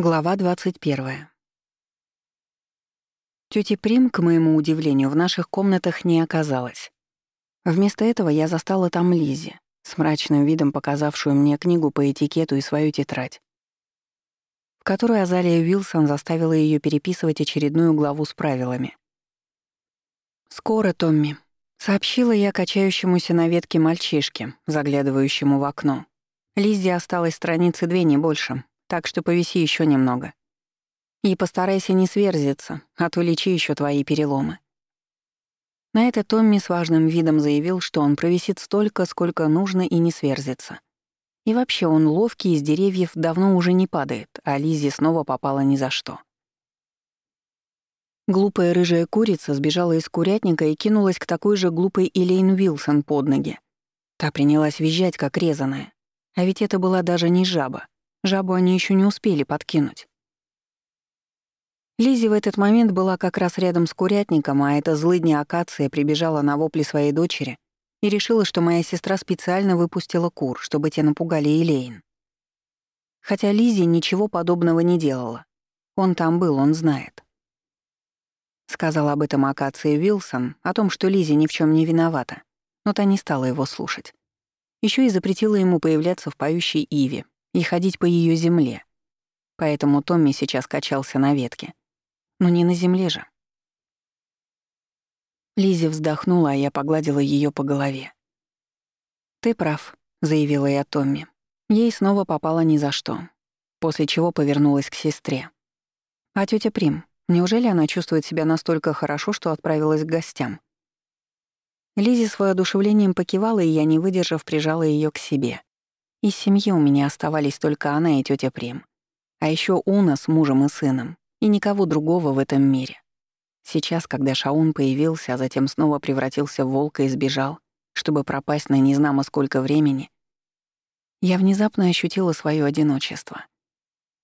Глава 21. Тёти Прим, к моему удивлению, в наших комнатах не оказалось. Вместо этого я застала там Лизи, с мрачным видом показавшую мне книгу по этикету и свою тетрадь, в которой Азалия Уилсон заставила её переписывать очередную главу с правилами. «Скоро, Томми», — сообщила я качающемуся на ветке мальчишке, заглядывающему в окно. Лиззи осталось страницы две, не больше, так что повиси еще немного. И постарайся не сверзиться, а то лечи еще твои переломы». На это Томми с важным видом заявил, что он провисит столько, сколько нужно и не сверзится. И вообще он ловкий из деревьев давно уже не падает, а Лизи снова попала ни за что. Глупая рыжая курица сбежала из курятника и кинулась к такой же глупой Элейн Уилсон под ноги. Та принялась визжать, как резаная. А ведь это была даже не жаба. Жабу они еще не успели подкинуть. Лизи в этот момент была как раз рядом с курятником, а эта злыдня акация прибежала на вопли своей дочери и решила, что моя сестра специально выпустила кур, чтобы те напугали Элейн. Хотя Лизи ничего подобного не делала. Он там был, он знает. Сказал об этом акации Вилсон, о том, что Лизи ни в чем не виновата, но та не стала его слушать. Еще и запретила ему появляться в поющей Иве, и ходить по ее земле. Поэтому Томми сейчас качался на ветке. Но не на земле же. Лизи вздохнула, а я погладила ее по голове. «Ты прав», — заявила я Томми. Ей снова попало ни за что, после чего повернулась к сестре. «А тетя Прим, неужели она чувствует себя настолько хорошо, что отправилась к гостям?» Лизи с воодушевлением покивала, и я, не выдержав, прижала ее к себе. Из семьи у меня оставались только она и тетя Прим. А еще Уна с мужем и сыном, и никого другого в этом мире. Сейчас, когда Шаун появился, а затем снова превратился в волка и сбежал, чтобы пропасть на незнамо сколько времени, я внезапно ощутила свое одиночество.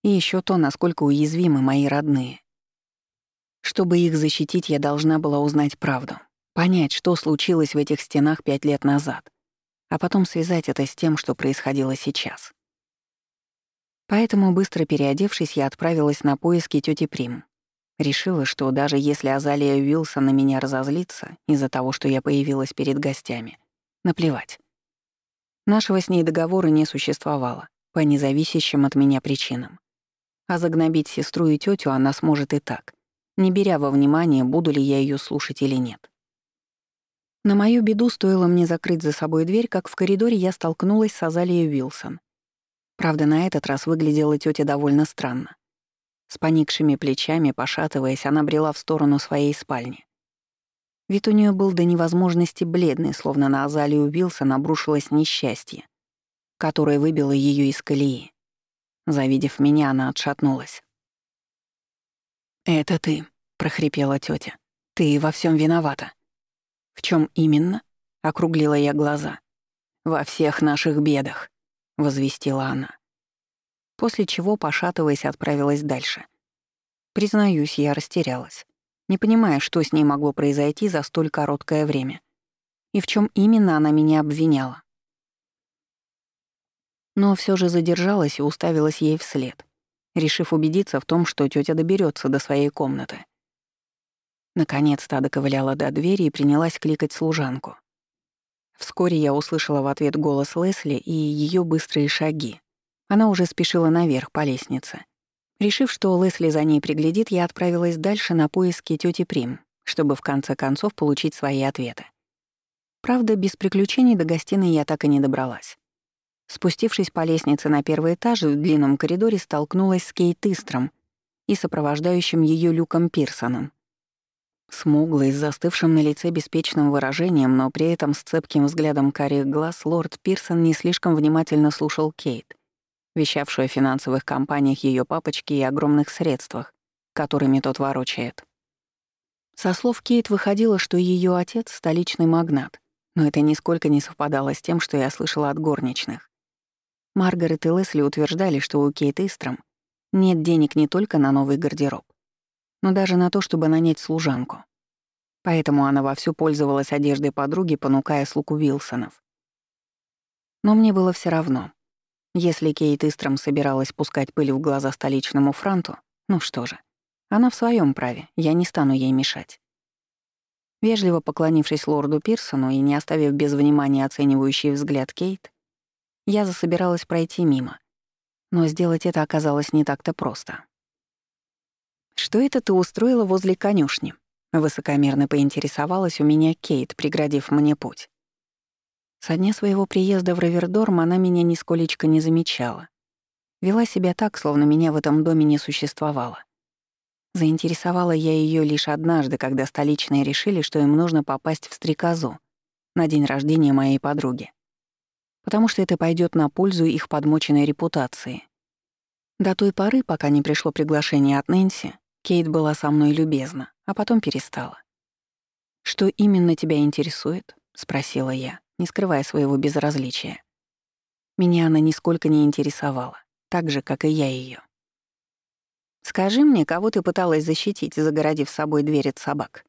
И еще то, насколько уязвимы мои родные. Чтобы их защитить, я должна была узнать правду, понять, что случилось в этих стенах пять лет назад а потом связать это с тем, что происходило сейчас. Поэтому, быстро переодевшись, я отправилась на поиски тети Прим. Решила, что даже если Азалия Уилсон на меня разозлится из-за того, что я появилась перед гостями, наплевать. Нашего с ней договора не существовало, по независящим от меня причинам. А загнобить сестру и тетю она сможет и так, не беря во внимание, буду ли я ее слушать или нет. На мою беду стоило мне закрыть за собой дверь, как в коридоре я столкнулась с Азалией Уилсон. Правда, на этот раз выглядела тетя довольно странно. С поникшими плечами, пошатываясь, она брела в сторону своей спальни. Вид у нее был до невозможности бледный, словно на Азалию Уилсон обрушилось несчастье, которое выбило ее из колеи. Завидев меня, она отшатнулась. «Это ты», — прохрипела тетя. «Ты во всем виновата». «В чем именно?» — округлила я глаза. «Во всех наших бедах», — возвестила она. После чего, пошатываясь, отправилась дальше. Признаюсь, я растерялась, не понимая, что с ней могло произойти за столь короткое время. И в чем именно она меня обвиняла. Но все же задержалась и уставилась ей вслед, решив убедиться в том, что тетя доберется до своей комнаты. Наконец-то доковыляла до двери и принялась кликать служанку. Вскоре я услышала в ответ голос Лесли и ее быстрые шаги. Она уже спешила наверх по лестнице. Решив, что Лесли за ней приглядит, я отправилась дальше на поиски тети Прим, чтобы в конце концов получить свои ответы. Правда, без приключений до гостиной я так и не добралась. Спустившись по лестнице на первый этаж, в длинном коридоре столкнулась с Кейт Истром и сопровождающим ее Люком Пирсоном. Смуглый, с застывшим на лице беспечным выражением, но при этом с цепким взглядом карих глаз, лорд Пирсон не слишком внимательно слушал Кейт, вещавшую о финансовых компаниях ее папочки и огромных средствах, которыми тот ворочает. Со слов Кейт выходило, что ее отец — столичный магнат, но это нисколько не совпадало с тем, что я слышала от горничных. Маргарет и Лесли утверждали, что у Кейт Истром нет денег не только на новый гардероб, но даже на то, чтобы нанять служанку. Поэтому она вовсю пользовалась одеждой подруги, понукая слуг Уилсонов. Но мне было все равно. Если Кейт Истром собиралась пускать пыль в глаза столичному франту, ну что же, она в своем праве, я не стану ей мешать. Вежливо поклонившись лорду Пирсону и не оставив без внимания оценивающий взгляд Кейт, я засобиралась пройти мимо. Но сделать это оказалось не так-то просто. «Что это ты устроила возле конюшни?» Высокомерно поинтересовалась у меня Кейт, преградив мне путь. Со дня своего приезда в Равердорм она меня нисколечко не замечала. Вела себя так, словно меня в этом доме не существовало. Заинтересовала я ее лишь однажды, когда столичные решили, что им нужно попасть в стрекозу на день рождения моей подруги. Потому что это пойдет на пользу их подмоченной репутации. До той поры, пока не пришло приглашение от Нэнси, Кейт была со мной любезна, а потом перестала. «Что именно тебя интересует?» — спросила я, не скрывая своего безразличия. Меня она нисколько не интересовала, так же, как и я ее. Скажи мне, кого ты пыталась защитить, загородив собой дверь от собак?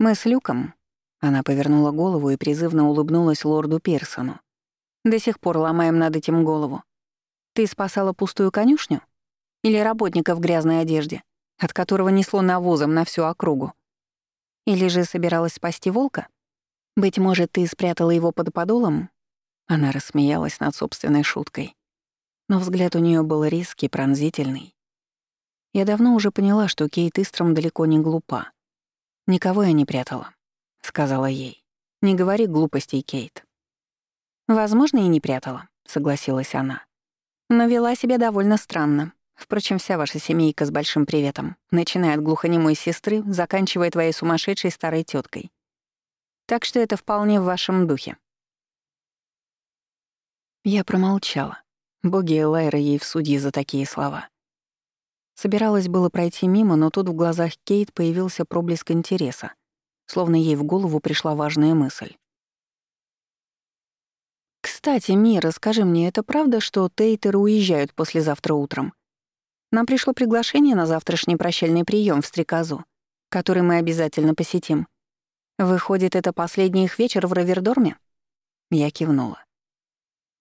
Мы с Люком. Она повернула голову и призывно улыбнулась лорду Пирсону. До сих пор ломаем над этим голову. Ты спасала пустую конюшню? Или работника в грязной одежде, от которого несло навозом на всю округу? Или же собиралась спасти волка? Быть может, ты спрятала его под подолом? Она рассмеялась над собственной шуткой. Но взгляд у нее был резкий, пронзительный. Я давно уже поняла, что Кейт Истром далеко не глупа. «Никого я не прятала», — сказала ей. «Не говори глупостей, Кейт». «Возможно, и не прятала», — согласилась она. «Но вела себя довольно странно. Впрочем, вся ваша семейка с большим приветом, начиная от глухонемой сестры, заканчивая твоей сумасшедшей старой теткой. Так что это вполне в вашем духе». Я промолчала. Боги Элайра ей в судьи за такие слова. Собиралась было пройти мимо, но тут в глазах Кейт появился проблеск интереса, словно ей в голову пришла важная мысль. «Кстати, Мира, скажи мне, это правда, что Тейтеры уезжают послезавтра утром? Нам пришло приглашение на завтрашний прощальный прием в Стрекозу, который мы обязательно посетим. Выходит, это последний их вечер в Равердорме?» Я кивнула.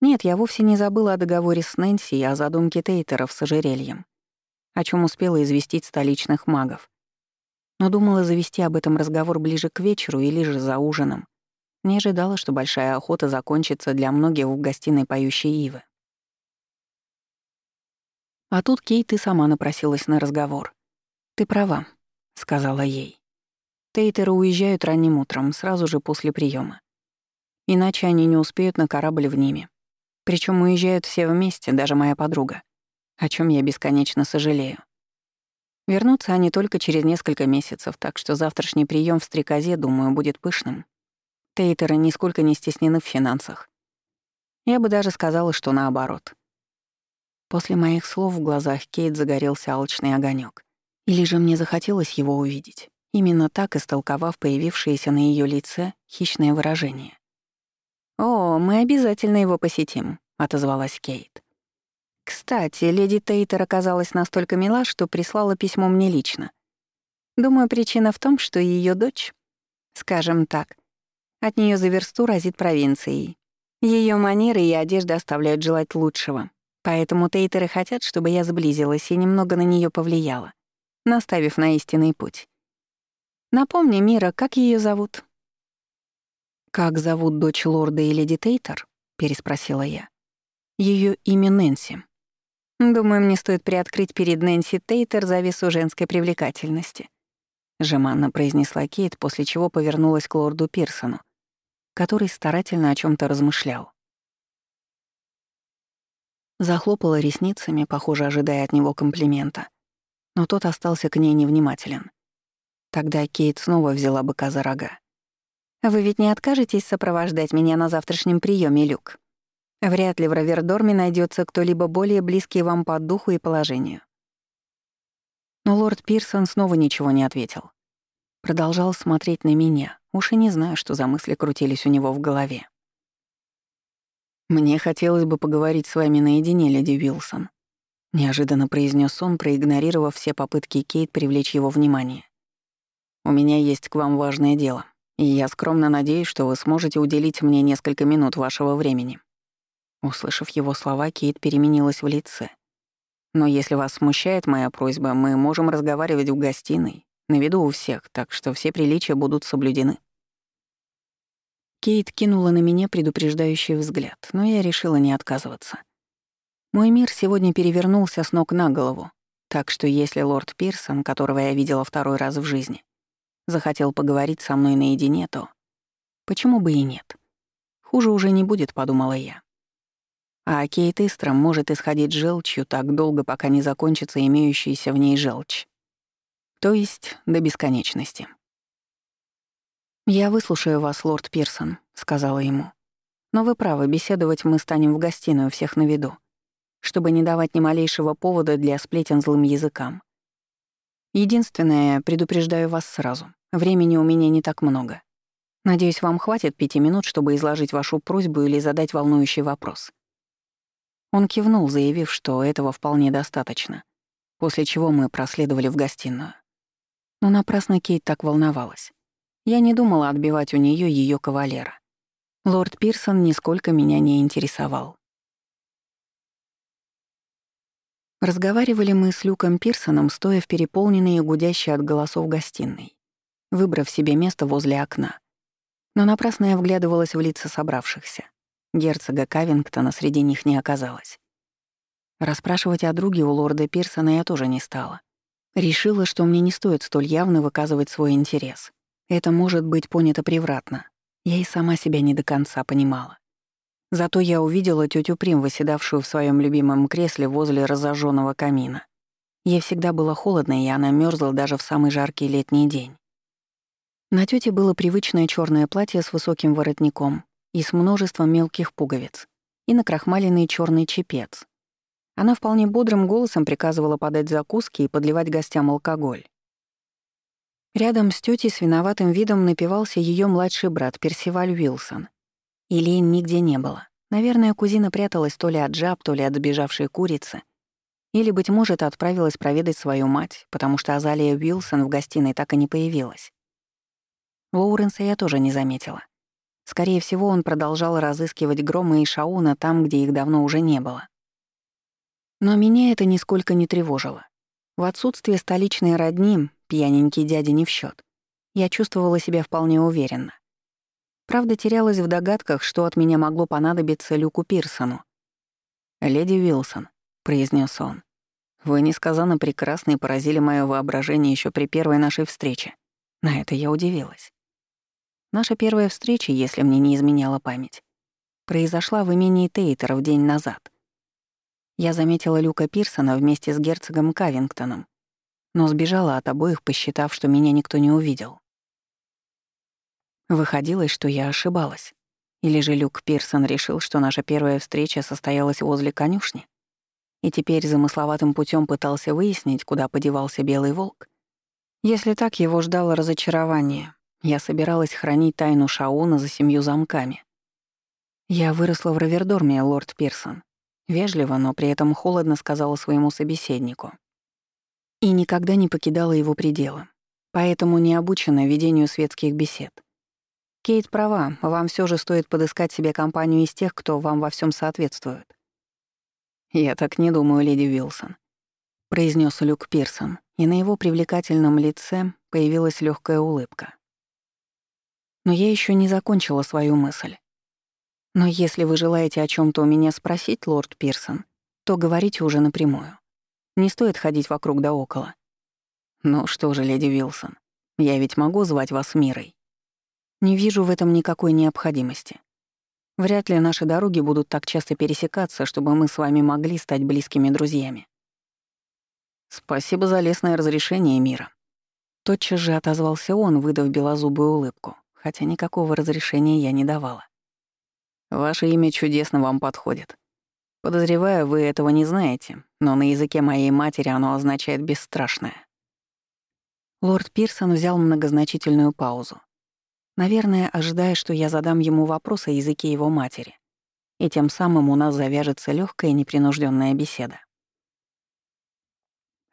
Нет, я вовсе не забыла о договоре с Нэнси и о задумке Тейтеров с ожерельем о чем успела известить столичных магов. Но думала завести об этом разговор ближе к вечеру или же за ужином. Не ожидала, что большая охота закончится для многих в гостиной поющей Ивы. А тут Кейт и сама напросилась на разговор. «Ты права», — сказала ей. Тейтеры уезжают ранним утром, сразу же после приема. Иначе они не успеют на корабль в ними. Причем уезжают все вместе, даже моя подруга о чем я бесконечно сожалею. Вернутся они только через несколько месяцев, так что завтрашний прием в стрекозе, думаю, будет пышным. Тейтеры нисколько не стеснены в финансах. Я бы даже сказала, что наоборот. После моих слов в глазах Кейт загорелся алчный огонек. Или же мне захотелось его увидеть, именно так истолковав появившееся на ее лице хищное выражение. «О, мы обязательно его посетим», — отозвалась Кейт. Кстати, леди Тейтер оказалась настолько мила, что прислала письмо мне лично. Думаю, причина в том, что ее дочь, скажем так, от нее за версту разит провинцией. Ее манеры и одежда оставляют желать лучшего. Поэтому Тейтеры хотят, чтобы я сблизилась и немного на нее повлияла, наставив на истинный путь. Напомни, Мира, как ее зовут? «Как зовут дочь лорда и леди Тейтер?» — переспросила я. Ее имя Нэнси. Думаю, мне стоит приоткрыть перед Нэнси Тейтер завесу женской привлекательности. Жеманно произнесла Кейт, после чего повернулась к лорду Пирсону, который старательно о чем то размышлял. Захлопала ресницами, похоже, ожидая от него комплимента. Но тот остался к ней невнимателен. Тогда Кейт снова взяла быка за рога. «Вы ведь не откажетесь сопровождать меня на завтрашнем приеме, Люк?» Вряд ли в Равердорме найдется кто-либо более близкий вам по духу и положению. Но лорд Пирсон снова ничего не ответил. Продолжал смотреть на меня, уж и не знаю, что за мысли крутились у него в голове. «Мне хотелось бы поговорить с вами наедине, леди Вилсон», — неожиданно произнес он, проигнорировав все попытки Кейт привлечь его внимание. «У меня есть к вам важное дело, и я скромно надеюсь, что вы сможете уделить мне несколько минут вашего времени». Услышав его слова, Кейт переменилась в лице. «Но если вас смущает моя просьба, мы можем разговаривать в гостиной, на виду у всех, так что все приличия будут соблюдены». Кейт кинула на меня предупреждающий взгляд, но я решила не отказываться. Мой мир сегодня перевернулся с ног на голову, так что если лорд Пирсон, которого я видела второй раз в жизни, захотел поговорить со мной наедине, то почему бы и нет? Хуже уже не будет, подумала я. А Кейт Истром может исходить желчью так долго, пока не закончится имеющаяся в ней желчь. То есть до бесконечности. «Я выслушаю вас, лорд Пирсон», — сказала ему. «Но вы правы, беседовать мы станем в гостиную всех на виду чтобы не давать ни малейшего повода для сплетен злым языкам. Единственное, предупреждаю вас сразу, времени у меня не так много. Надеюсь, вам хватит пяти минут, чтобы изложить вашу просьбу или задать волнующий вопрос. Он кивнул, заявив, что этого вполне достаточно, после чего мы проследовали в гостиную. Но напрасно Кейт так волновалась. Я не думала отбивать у нее ее кавалера. Лорд Пирсон нисколько меня не интересовал. Разговаривали мы с Люком Пирсоном, стоя в переполненной и гудящей от голосов гостиной, выбрав себе место возле окна. Но напрасно я вглядывалась в лица собравшихся. Герцога Кавингтона среди них не оказалось. Расспрашивать о друге у лорда Пирсона я тоже не стала. Решила, что мне не стоит столь явно выказывать свой интерес. Это может быть понято превратно. Я и сама себя не до конца понимала. Зато я увидела тетю Прим, выседавшую в своем любимом кресле возле разожженного камина. Ей всегда было холодно, и она мерзла даже в самый жаркий летний день. На тете было привычное черное платье с высоким воротником и с множеством мелких пуговиц, и накрахмаленный черный чепец. Она вполне бодрым голосом приказывала подать закуски и подливать гостям алкоголь. Рядом с тетей с виноватым видом напивался ее младший брат Персиваль Уилсон, Илейн нигде не было. Наверное, кузина пряталась то ли от жаб, то ли от сбежавшей курицы. Или, быть может, отправилась проведать свою мать, потому что Азалия Уилсон в гостиной так и не появилась. Лоуренса я тоже не заметила. Скорее всего, он продолжал разыскивать Грома и Шауна там, где их давно уже не было. Но меня это нисколько не тревожило. В отсутствие столичной родни, пьяненький дядя не в счет, я чувствовала себя вполне уверенно. Правда, терялась в догадках, что от меня могло понадобиться Люку Пирсону. «Леди Уилсон», — произнес он, — «вы несказанно прекрасны и поразили мое воображение еще при первой нашей встрече». На это я удивилась. Наша первая встреча, если мне не изменяла память, произошла в имении Тейтеров день назад. Я заметила Люка Пирсона вместе с герцогом Кавингтоном, но сбежала от обоих, посчитав, что меня никто не увидел. Выходило, что я ошибалась. Или же Люк Пирсон решил, что наша первая встреча состоялась возле конюшни, и теперь замысловатым путем пытался выяснить, куда подевался белый волк. Если так, его ждало разочарование. Я собиралась хранить тайну Шауна за семью замками. Я выросла в Равердорме, лорд Пирсон. Вежливо, но при этом холодно сказала своему собеседнику. И никогда не покидала его пределы. Поэтому не обучена ведению светских бесед. Кейт права, вам все же стоит подыскать себе компанию из тех, кто вам во всем соответствует. «Я так не думаю, леди Вилсон», — произнес Люк Пирсон, и на его привлекательном лице появилась легкая улыбка. Но я еще не закончила свою мысль. Но если вы желаете о чем то у меня спросить, лорд Пирсон, то говорите уже напрямую. Не стоит ходить вокруг да около. Ну что же, леди Вилсон, я ведь могу звать вас Мирой. Не вижу в этом никакой необходимости. Вряд ли наши дороги будут так часто пересекаться, чтобы мы с вами могли стать близкими друзьями. Спасибо за лестное разрешение мира. Тотчас же отозвался он, выдав белозубую улыбку, хотя никакого разрешения я не давала. Ваше имя чудесно вам подходит. Подозреваю, вы этого не знаете, но на языке моей матери оно означает «бесстрашное». Лорд Пирсон взял многозначительную паузу, Наверное, ожидая, что я задам ему вопрос о языке его матери. И тем самым у нас завяжется легкая непринужденная беседа.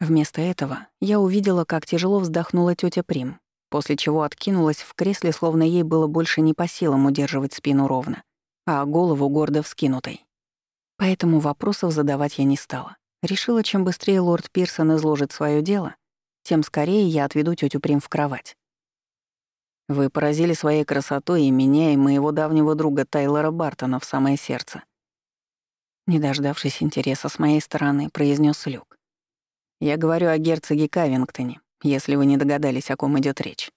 Вместо этого я увидела, как тяжело вздохнула тетя Прим, после чего откинулась в кресле, словно ей было больше не по силам удерживать спину ровно, а голову гордо вскинутой. Поэтому вопросов задавать я не стала. Решила, чем быстрее лорд Пирсон изложит свое дело, тем скорее я отведу тетю Прим в кровать. Вы поразили своей красотой и меня, и моего давнего друга Тайлора Бартона в самое сердце. Не дождавшись интереса с моей стороны, произнес Люк. Я говорю о герцоге Кавингтоне, если вы не догадались, о ком идет речь.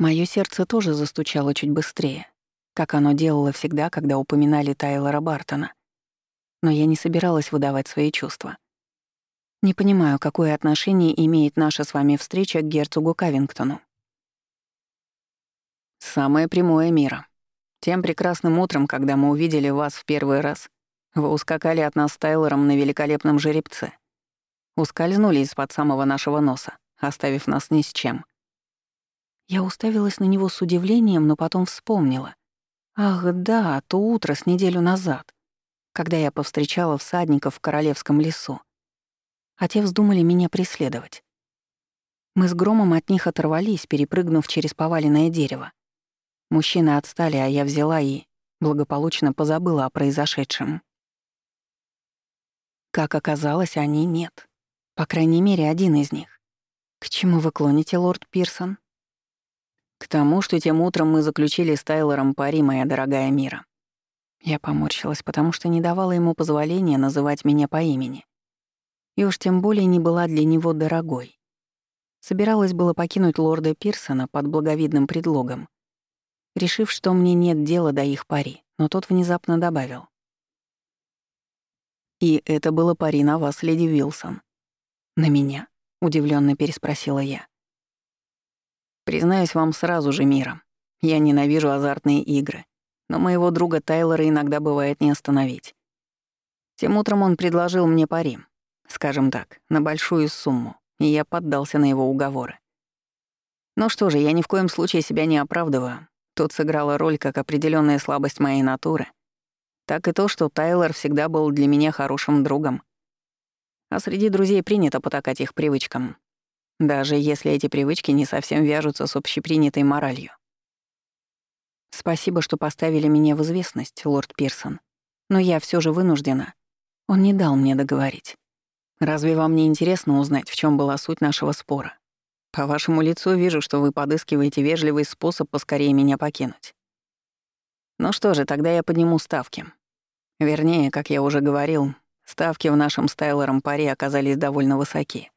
Моё сердце тоже застучало чуть быстрее, как оно делало всегда, когда упоминали Тайлора Бартона. Но я не собиралась выдавать свои чувства. Не понимаю, какое отношение имеет наша с вами встреча к герцогу Кавингтону. Самое прямое мира. Тем прекрасным утром, когда мы увидели вас в первый раз, вы ускакали от нас с Тайлором на великолепном жеребце. Ускользнули из-под самого нашего носа, оставив нас ни с чем. Я уставилась на него с удивлением, но потом вспомнила. Ах, да, то утро с неделю назад, когда я повстречала всадников в Королевском лесу. А те вздумали меня преследовать. Мы с громом от них оторвались, перепрыгнув через поваленное дерево. Мужчины отстали, а я взяла и благополучно позабыла о произошедшем. Как оказалось, они нет. По крайней мере, один из них. К чему вы клоните, лорд Пирсон? К тому, что тем утром мы заключили с Тайлором пари, моя дорогая Мира. Я поморщилась, потому что не давала ему позволения называть меня по имени. И уж тем более не была для него дорогой. Собиралась было покинуть лорда Пирсона под благовидным предлогом, решив, что мне нет дела до их пари, но тот внезапно добавил. «И это было пари на вас, леди Вилсон». «На меня?» — удивленно переспросила я. «Признаюсь вам сразу же, Мира, я ненавижу азартные игры, но моего друга Тайлора иногда бывает не остановить. Тем утром он предложил мне пари, скажем так, на большую сумму, и я поддался на его уговоры. Ну что же, я ни в коем случае себя не оправдываю, Тут сыграла роль как определенная слабость моей натуры, так и то, что Тайлор всегда был для меня хорошим другом. А среди друзей принято потакать их привычкам, даже если эти привычки не совсем вяжутся с общепринятой моралью. Спасибо, что поставили меня в известность, лорд Пирсон, но я все же вынуждена. Он не дал мне договорить. Разве вам не интересно узнать, в чем была суть нашего спора? По вашему лицу вижу, что вы подыскиваете вежливый способ поскорее меня покинуть. Ну что же, тогда я подниму ставки. Вернее, как я уже говорил, ставки в нашем Стайлером паре оказались довольно высоки.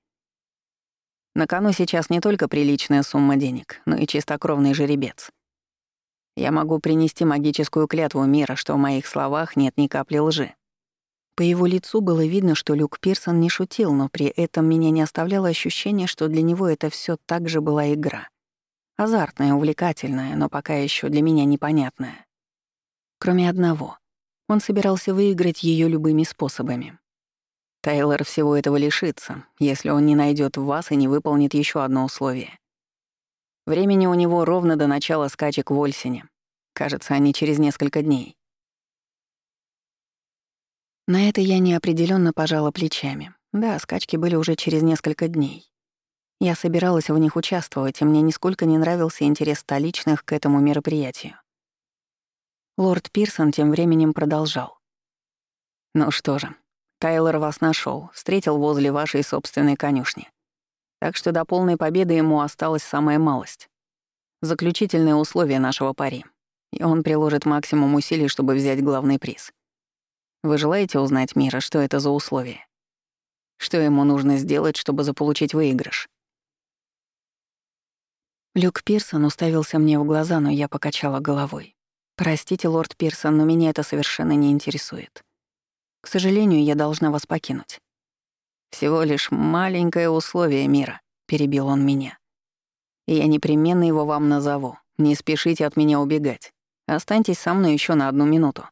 На кону сейчас не только приличная сумма денег, но и чистокровный жеребец. Я могу принести магическую клятву мира, что в моих словах нет ни капли лжи. По его лицу было видно, что Люк Пирсон не шутил, но при этом меня не оставляло ощущение, что для него это все так же была игра. Азартная, увлекательная, но пока еще для меня непонятная. Кроме одного. Он собирался выиграть ее любыми способами. Тайлор всего этого лишится, если он не найдет вас и не выполнит еще одно условие. Времени у него ровно до начала скачек в Ольсине. Кажется, они через несколько дней. На это я неопределенно пожала плечами. Да, скачки были уже через несколько дней. Я собиралась в них участвовать, и мне нисколько не нравился интерес столичных к этому мероприятию. Лорд Пирсон тем временем продолжал. «Ну что же, Тайлор вас нашел, встретил возле вашей собственной конюшни. Так что до полной победы ему осталась самая малость. Заключительное условие нашего пари. И он приложит максимум усилий, чтобы взять главный приз. Вы желаете узнать Мира, что это за условие? Что ему нужно сделать, чтобы заполучить выигрыш? Люк Пирсон уставился мне в глаза, но я покачала головой. «Простите, лорд Пирсон, но меня это совершенно не интересует. К сожалению, я должна вас покинуть». «Всего лишь маленькое условие мира», — перебил он меня. «И я непременно его вам назову. Не спешите от меня убегать. Останьтесь со мной еще на одну минуту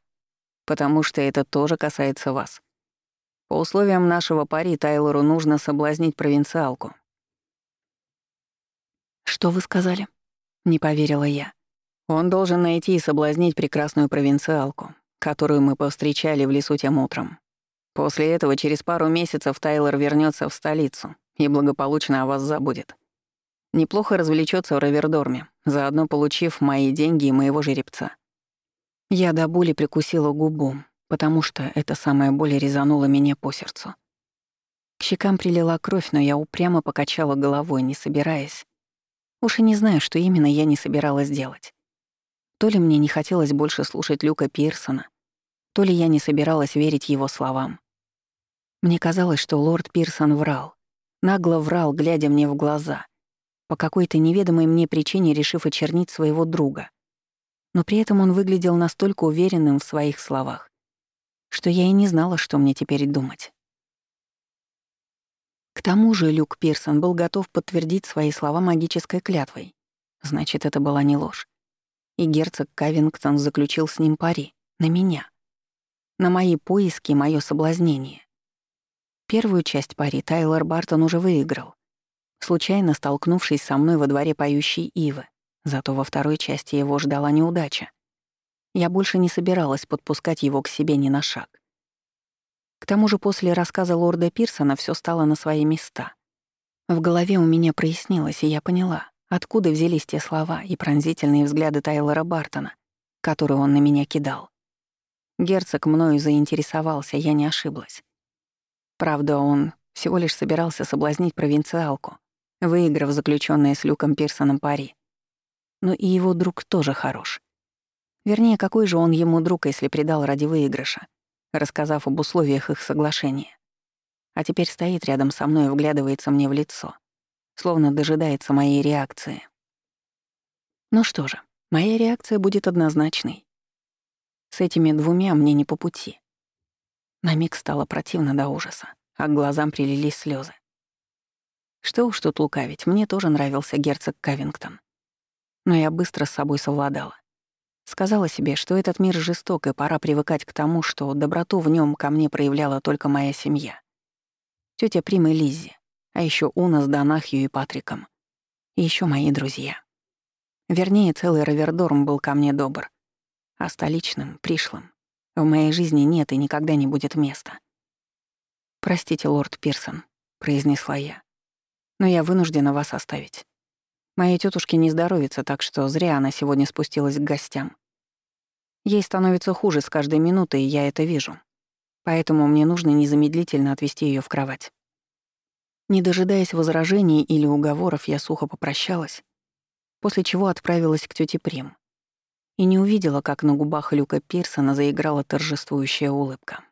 потому что это тоже касается вас. По условиям нашего пари Тайлору нужно соблазнить провинциалку». «Что вы сказали?» — не поверила я. «Он должен найти и соблазнить прекрасную провинциалку, которую мы повстречали в лесу тем утром. После этого через пару месяцев Тайлор вернется в столицу и благополучно о вас забудет. Неплохо развлечется в Равердорме, заодно получив мои деньги и моего жеребца. Я до боли прикусила губу. потому что эта самая боль резанула меня по сердцу. К щекам прилила кровь, но я упрямо покачала головой, не собираясь. Уж и не знаю, что именно я не собиралась делать. То ли мне не хотелось больше слушать Люка Пирсона, то ли я не собиралась верить его словам. Мне казалось, что лорд Пирсон врал, нагло врал, глядя мне в глаза, по какой-то неведомой мне причине решив очернить своего друга. Но при этом он выглядел настолько уверенным в своих словах, что я и не знала, что мне теперь думать. К тому же Люк Пирсон был готов подтвердить свои слова магической клятвой. Значит, это была не ложь. И герцог Кавингтон заключил с ним пари. На меня. На мои поиски и моё соблазнение. Первую часть пари Тайлор Бартон уже выиграл, случайно столкнувшись со мной во дворе поющей ивы. Зато во второй части его ждала неудача. Я больше не собиралась подпускать его к себе ни на шаг. К тому же после рассказа лорда Пирсона все стало на свои места. В голове у меня прояснилось, и я поняла, откуда взялись те слова и пронзительные взгляды Тайлора Бартона, которые он на меня кидал. Герцог мною заинтересовался, я не ошиблась. Правда, он всего лишь собирался соблазнить провинциалку, выиграв заключенное с Люком Пирсоном пари. Но и его друг тоже хорош. Вернее, какой же он ему друг, если предал ради выигрыша? рассказав об условиях их соглашения. А теперь стоит рядом со мной и вглядывается мне в лицо, словно дожидается моей реакции. Ну что же, моя реакция будет однозначной. С этими двумя мне не по пути. На миг стало противно до ужаса, а к глазам прилились слезы. Что уж тут лукавить, мне тоже нравился герцог Кавингтон. Но я быстро с собой совладала. Сказала себе, что этот мир жесток, и пора привыкать к тому, что доброту в нем ко мне проявляла только моя семья. Тетя Прима Лиззи, а еще Уна с Донахью и Патриком. И еще мои друзья. Вернее, целый Равердорм был ко мне добр. А столичным, пришлым, в моей жизни нет и никогда не будет места. «Простите, лорд Пирсон», — произнесла я, — «но я вынуждена вас оставить. Моей тетушке не здоровится, так что зря она сегодня спустилась к гостям. Ей становится хуже с каждой минутой, и я это вижу. Поэтому мне нужно незамедлительно отвезти ее в кровать. Не дожидаясь возражений или уговоров, я сухо попрощалась, после чего отправилась к тете Прим. И не увидела, как на губах Люка Пирсона заиграла торжествующая улыбка.